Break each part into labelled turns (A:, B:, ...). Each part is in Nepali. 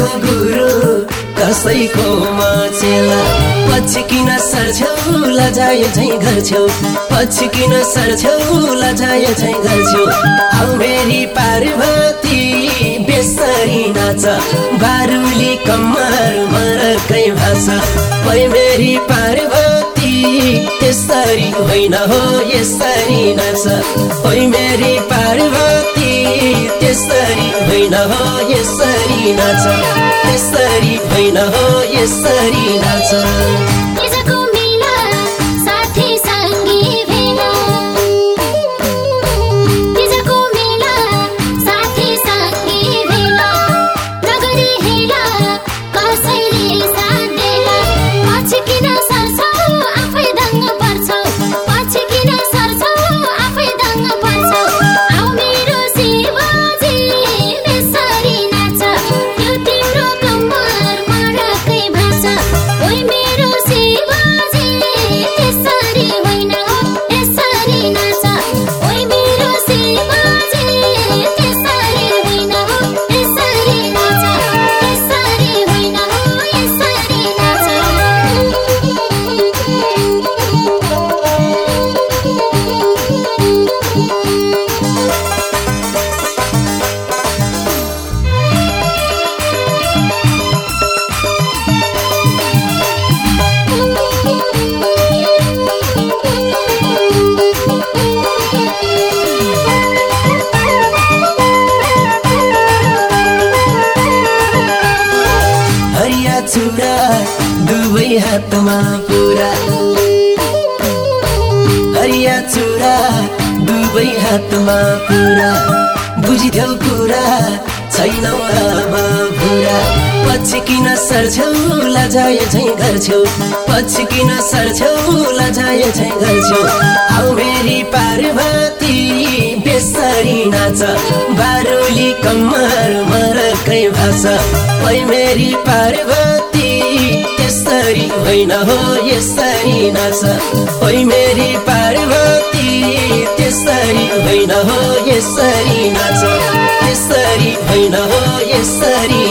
A: कसैको गुरु कसैको मचेला पछि किन सर्छौ लजायो झैँ घर छेउ पछि किन सर्छौ लजायो झैँ घर छेउ आउ मेरी पार्वती बेसरी नाच बारुली कम्मर त्यसरी होइन हो यसरी नाच ओइ मेरी पार्वती त्यसरी होइन हो यसरी नाच त्यसरी होइन हो यसरी नाच हातमा पुरा हरिया चुरा दुवै हातमा पुरा बुझिदेऊ कुरा छैनौ अब भुरा। पछि किन सर्छौ लजाए झैँ गर्छौ। पछि किन सर्छौ लजाए झैँ गर्छौ। आउ मेरी पार्वती बेसरी नाच। बारुली कम्मर मरकै भाषा। ओइ मेरी पार्वती। होइन हो यसरी नाच। ओइ मेरी पार्वती त्यसरी होइन हो यसरी नाच। त्यसरी होइन हो यसरी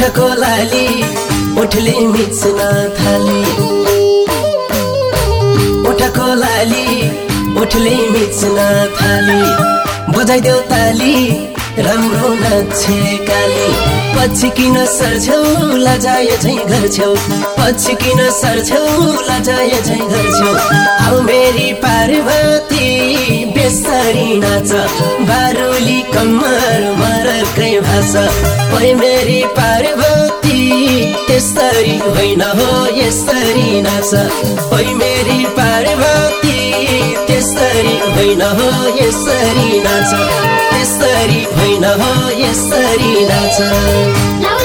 A: ओठको लाली ओठले मिच्न थाली ओठको लाली ओठले मिच्न थाली बजाइदेऊ ताली राम्रो नाच्छे काली। पछि किन सर्छौ लजाए झैँ घर छेउ पछि किन सर्छौ लजाए झैँ घर छेउ आउ मेरी पार्वती बेसरी नाच। बारुली कम्मर ओइ मेरी पार्वती त्यसरी होइन हो यसरी नाच। ओइ मेरी पार्वती त्यसरी होइन हो यसरी नाच। त्यसरी होइन हो यसरी नाच।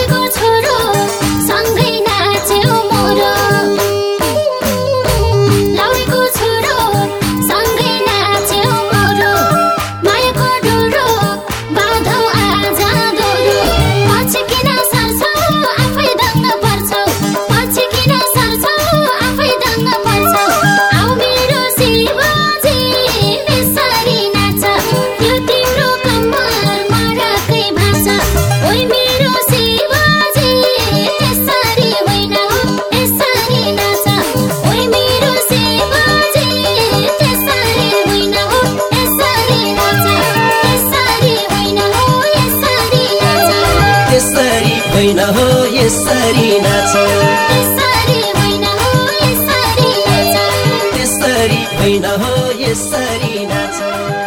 B: होइन हो यसरी नाच।
A: यसरी होइन हो यसरी नाच।